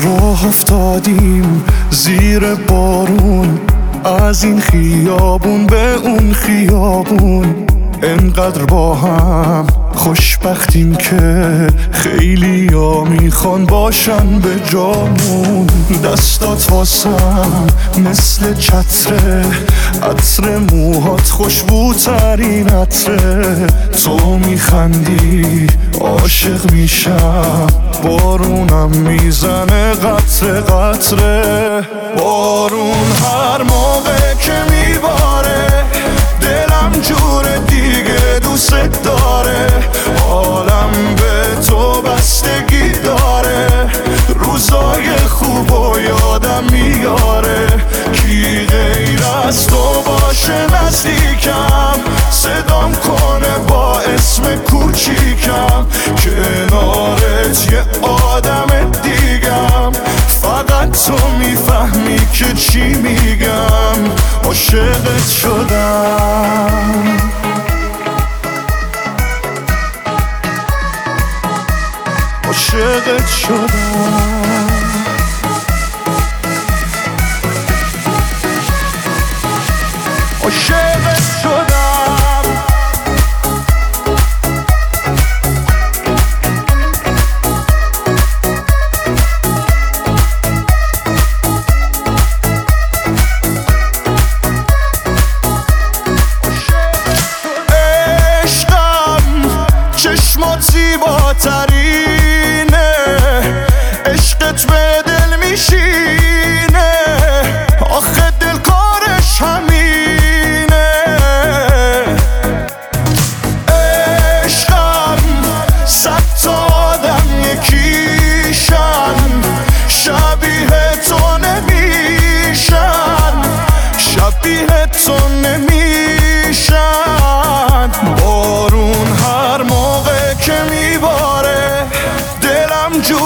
راه افتادیم زیر بارون. از این خیابون به اون خیابون. انقدر با هم خوشبختیم که خیلی ها می‌خوان باشن به جامون. دستات واسم مثل چتره. عطر موهات خوشبوترین عطره تو میخندی عاشق میشم. بارونم می‌زنه قطره قطره. بارون هر موقع یادم میاره. کی غیر از تو باشه نزدیکم. صدام کنه با اسم کوچیکم. کنارت یه آدم دیگم. فقط تو می‌فهمی که چی میگم. عاشقت شدم. عاشقت شدم. much she butter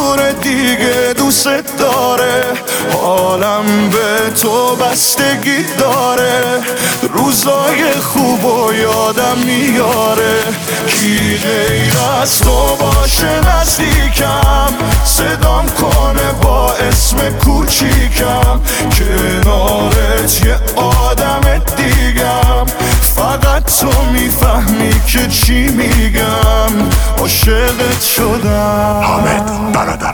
جور دیگه دوست داره. حالم به تو بستگی داره. روزای خوب و یادم میاره. کی غیر از تو باشه نزدیکم. صدام کنه با اسم کوچیکم. کنارت یه آدم دیگم. فقط تو می‌فهمی که چی میگم. عاشقت شدم. arada.